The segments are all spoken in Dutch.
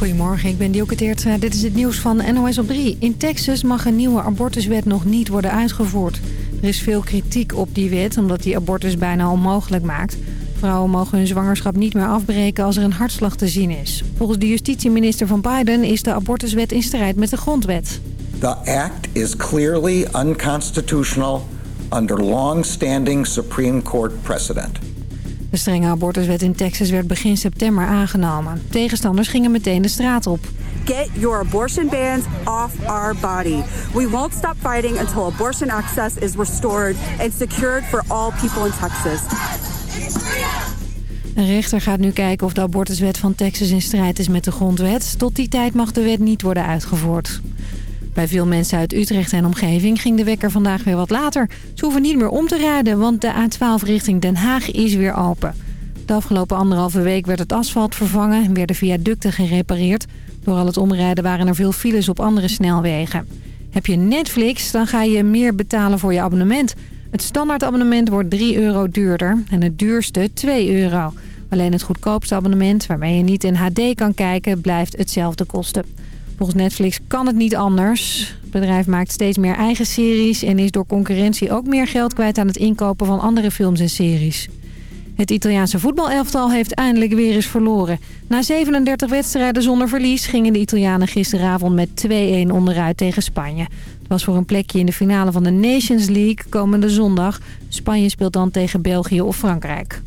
Goedemorgen, ik ben Dielke Teertstra. Dit is het nieuws van NOS op 3. In Texas mag een nieuwe abortuswet nog niet worden uitgevoerd. Er is veel kritiek op die wet, omdat die abortus bijna onmogelijk maakt. Vrouwen mogen hun zwangerschap niet meer afbreken als er een hartslag te zien is. Volgens de justitieminister van Biden is de abortuswet in strijd met de grondwet. The act is clearly unconstitutional under long-standing Supreme Court precedent. De strenge abortuswet in Texas werd begin september aangenomen. Tegenstanders gingen meteen de straat op. Get your abortion bans off our body. We won't stop fighting until abortion access is restored and secured for all people in Texas. Een rechter gaat nu kijken of de abortuswet van Texas in strijd is met de grondwet. Tot die tijd mag de wet niet worden uitgevoerd. Bij veel mensen uit Utrecht en omgeving ging de wekker vandaag weer wat later. Ze hoeven niet meer om te rijden, want de A12 richting Den Haag is weer open. De afgelopen anderhalve week werd het asfalt vervangen en werden viaducten gerepareerd. Door al het omrijden waren er veel files op andere snelwegen. Heb je Netflix, dan ga je meer betalen voor je abonnement. Het standaardabonnement wordt 3 euro duurder en het duurste 2 euro. Alleen het goedkoopste abonnement, waarmee je niet in HD kan kijken, blijft hetzelfde kosten. Volgens Netflix kan het niet anders. Het bedrijf maakt steeds meer eigen series... en is door concurrentie ook meer geld kwijt aan het inkopen van andere films en series. Het Italiaanse voetbalelftal heeft eindelijk weer eens verloren. Na 37 wedstrijden zonder verlies gingen de Italianen gisteravond met 2-1 onderuit tegen Spanje. Het was voor een plekje in de finale van de Nations League komende zondag. Spanje speelt dan tegen België of Frankrijk.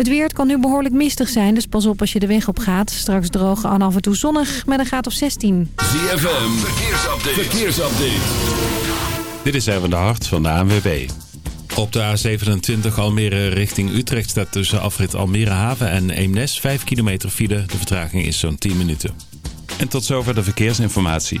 Het weer kan nu behoorlijk mistig zijn, dus pas op als je de weg op gaat. Straks droog en af en toe zonnig met een graad of 16. ZFM, verkeersupdate. verkeersupdate. Dit is even de hart van de ANWB. Op de A27 Almere richting Utrecht staat tussen afrit Almere Haven en Eemnes 5 kilometer file. De vertraging is zo'n 10 minuten. En tot zover de verkeersinformatie.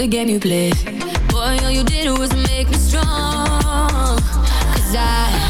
the game you play, Boy, all you did was make me strong. Cause I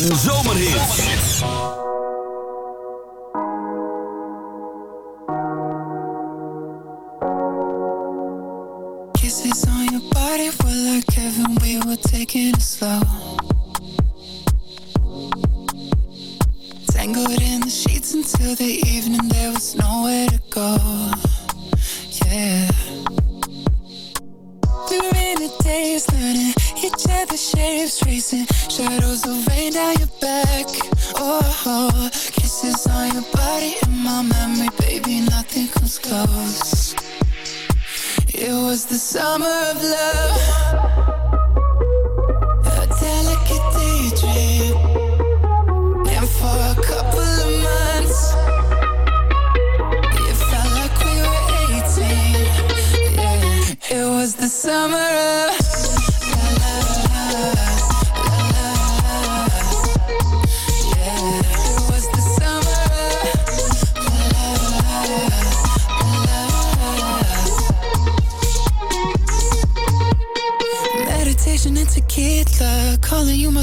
So. zo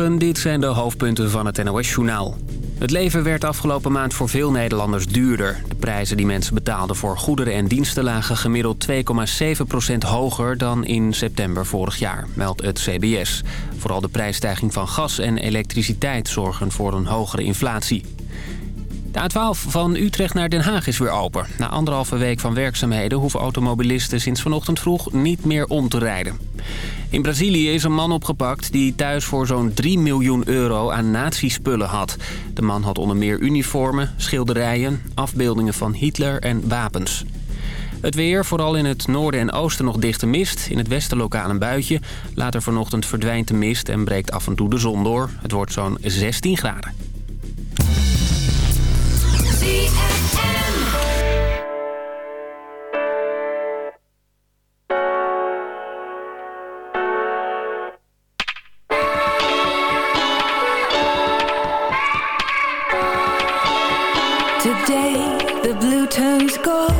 Dit zijn de hoofdpunten van het NOS-journaal. Het leven werd afgelopen maand voor veel Nederlanders duurder. De prijzen die mensen betaalden voor goederen en diensten lagen gemiddeld 2,7% hoger dan in september vorig jaar, meldt het CBS. Vooral de prijsstijging van gas en elektriciteit zorgen voor een hogere inflatie. De A12 van Utrecht naar Den Haag is weer open. Na anderhalve week van werkzaamheden hoeven automobilisten sinds vanochtend vroeg niet meer om te rijden. In Brazilië is een man opgepakt die thuis voor zo'n 3 miljoen euro aan nazi-spullen had. De man had onder meer uniformen, schilderijen, afbeeldingen van Hitler en wapens. Het weer, vooral in het noorden en oosten nog dichte mist. In het westen lokaal een buitje. Later vanochtend verdwijnt de mist en breekt af en toe de zon door. Het wordt zo'n 16 graden. go.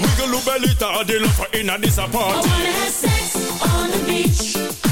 Wiggle your belly, the love in a apart I wanna have sex on the beach.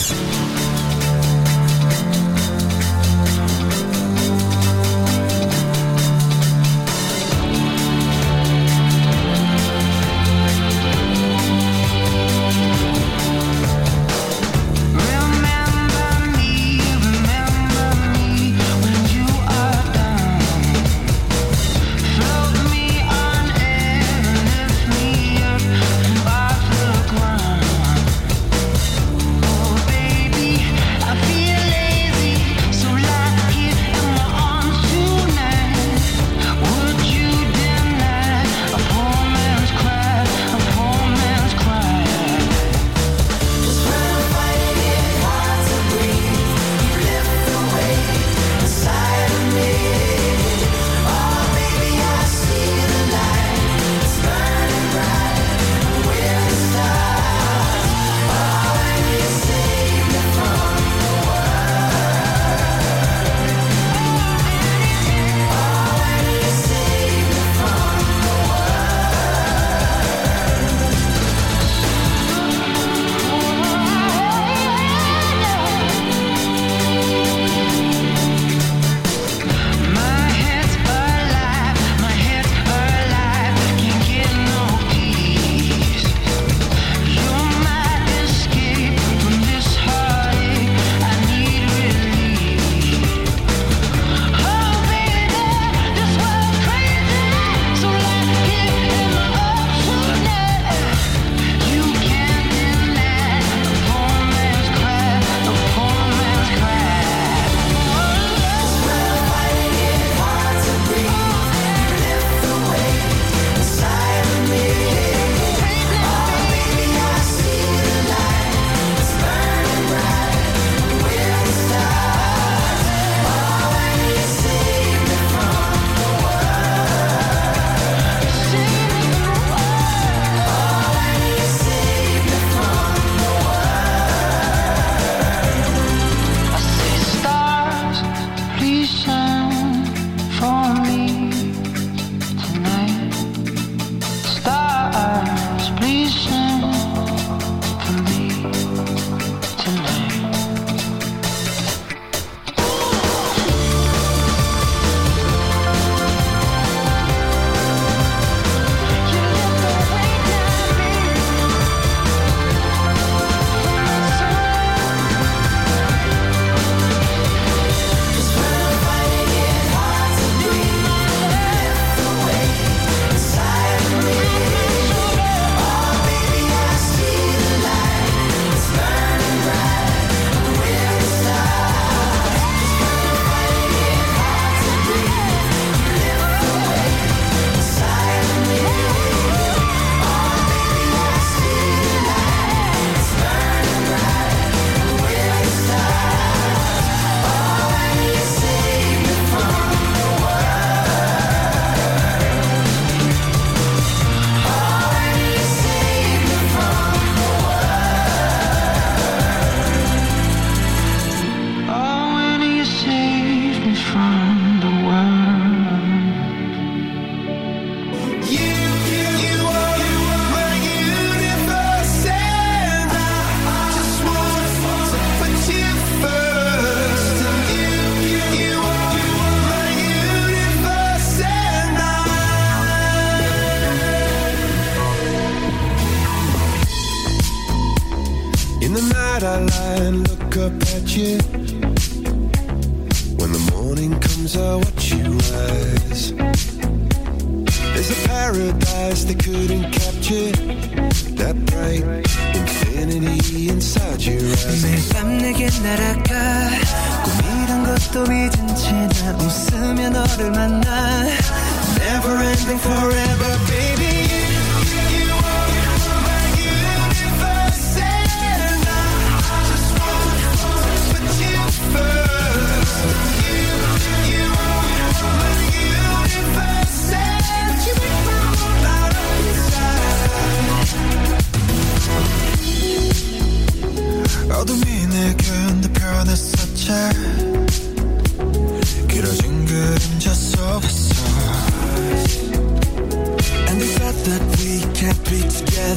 lie and look up at you. When the morning comes, I watch you rise. There's a paradise they couldn't capture. That bright infinity inside your eyes. 매일 밤 내게 날아가 꿈이란 것도 잊은 채나 웃으며 너를 만나 Never ending forever baby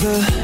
Together